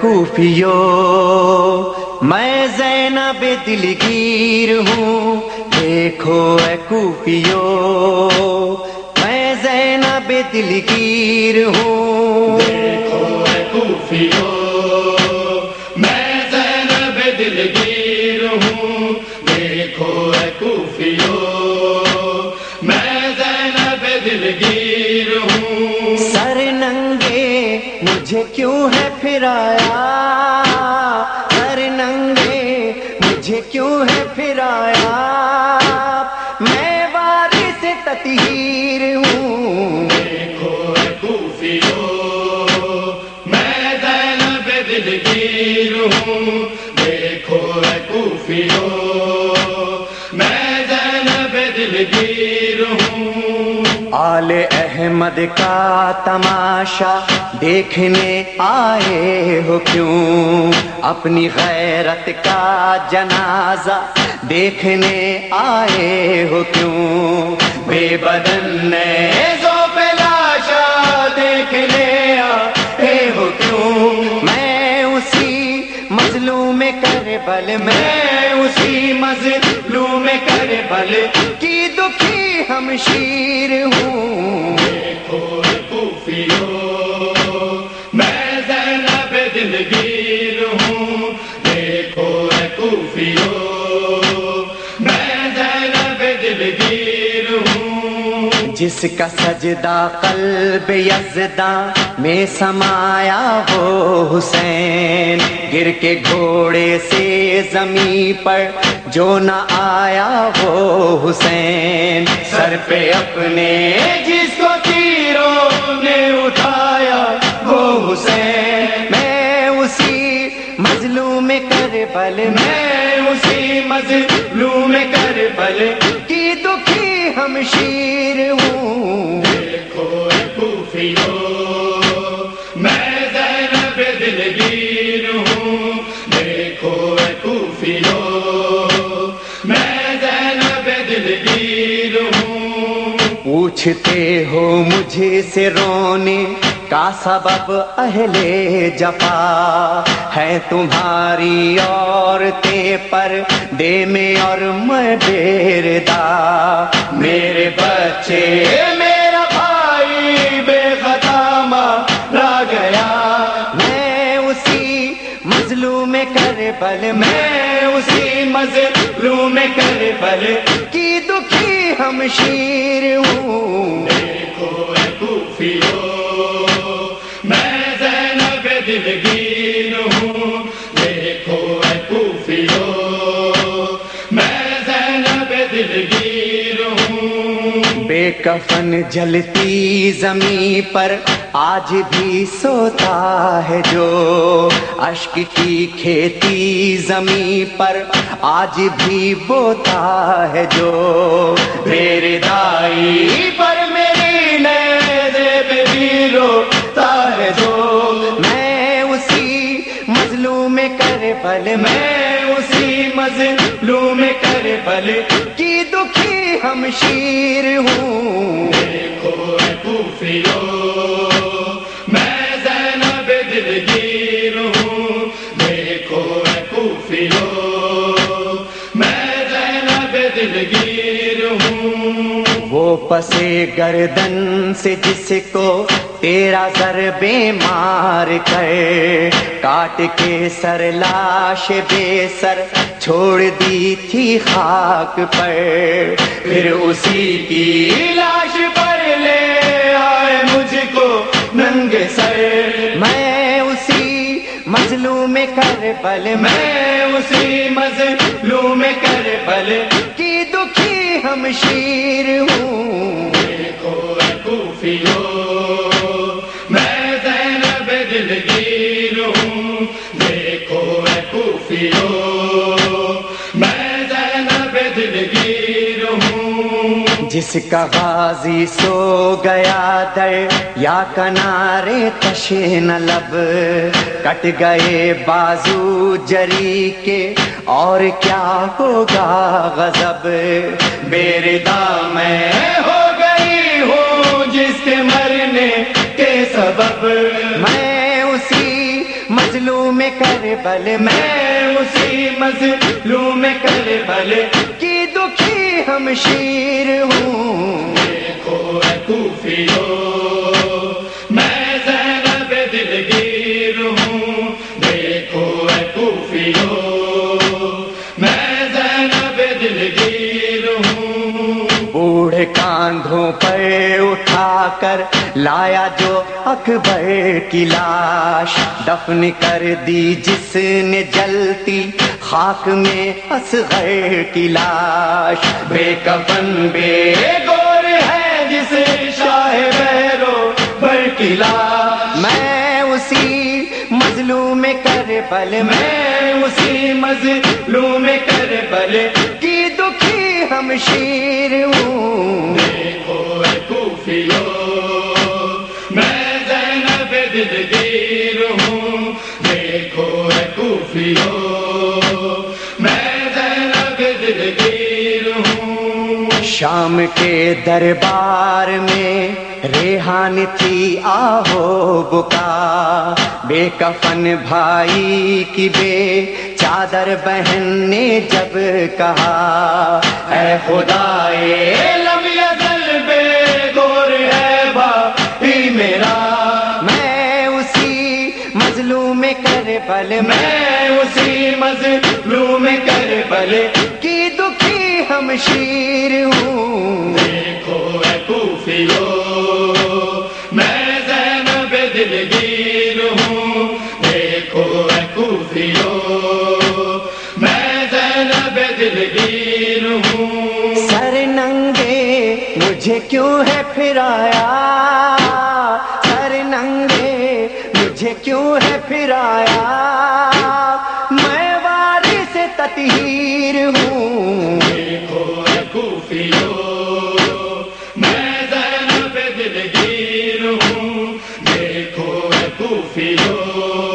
کوفیو میں زینب دلگیر ہوں۔ دیکھو اے کوفیو میں زینب دلگیر ہوں۔ دیکھو اے کوفیو ننگے، مجھے کیوں ہے پھرایا؟ سر ننگے، مجھے کیوں ہے پھرایا؟ میں وارث تطہیر ہوں۔ دیکھو میں دل گیر ہوں۔ آل احمد کا تماشا دیکھنے آئے ہو کیوں؟ اپنی غیرت کا جنازہ دیکھنے آئے ہو کیوں؟ بے بدن نیزوں پہ لاشا دیکھنے آئے ہو کیوں؟ میں اسی مظلوم کربل میں اسی مظلوم کربل کی دکھی ہم شیر ہوں۔ جس کا سجدہ قلب یزدہ میں سمایا وہ حسین گر کے گھوڑے سے زمین پر جو نہ آیا وہ حسین سر پہ اپنے کوفیو میں زینب دلگیر ہوں، دیکھو اے میں زینب دلگیر ہوں۔ پوچھتے ہو مجھے سے رونے کا سبب اہل جفا ہے تمہاری عورتیں پر دے میں اور میں بیردا۔ میرے بچے میرا مظلوم کربل کی دکھی ہم شیر ہوں۔ دیکھو اے کوفیو میں زینب دلگیر بے کفن جلتی زمین پر آج بھی سوتا ہے جو اشک کی کھیتی زمین پر آج بھی بوتا ہے جو میرے دائی پر میری نیزے بھی روتا ہے جو میں اسی مظلوم کربل میں اسی مظلوم کربل کی دکھی ہم شیر ہوں۔ دیکھو اے کوفیو میں زینب دلگیر ہوں۔ دیکھو اے کوفیو میں زینب دلگیر وہ پسے گردن سے جس کو تیرا سر بے مار کر کاٹ کے سر لاش بے سر چھوڑ دی تھی خاک پر، پھر اسی کی لاش پر لے آئے مجھ کو ننگ سر۔ میں اسی مظلوم کربل، میں اسی مظلوم کربل۔ کی شمشیر ہم شیر ہوں۔ جس کا غازی سو گیا در، یا کنارے تشین لب۔ کٹ گئے بازو جری کے، اور کیا ہوگا غضب۔ بیردا میں ہو گئی ہوں جس کے مرنے کے سبب۔ میں اسی مظلوم کر بل میں اسی مظلوم کر بل دکھی ہم شیر ہوں۔ دیکھو اے کوفیو میں زینب دلگیر ہوں۔ دیکھو اے کوفیو میں زینب دلگیر ہوں۔ بوڑھے کاندھوں پر اٹھا کر لایا جو اکبر کی لاش۔ دفن کر دی جس نے جلتی خاک میں اصغر کی لاش۔ بے کفن، بے گور ہے جسے شاہ بہرو برکلا میں اسی مظلوم کربل، میں اسی مظلوم کربل کی دکھی ہم شیر ہوں۔ دیکھو اے کوفیو میں زینب دلگیر ہوں۔ دیکھو اے شام کے دربار میں ریحان تھی آہو بکا۔ بے کفن بھائی کی بے چادر بہن نے جب کہا۔ اے خدا بے گور ہے میرا۔ میں اسی مظلوم کر میں میں اسی مظلوم کر بل کی دکھی ہم شیر ہوں۔ دیکھو اے کوفیو میں زینب دلگیر ہوں۔ دیکھو اے کوفیو میں زینب دلگیر ہوں۔ سر ننگے مجھے کیوں ہے پھرایا؟ سر ننگے مجھے کیوں ہے پھرایا؟ میں وارث تطہیر ہوں۔ اے